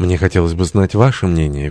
Мне хотелось бы знать ваше мнение,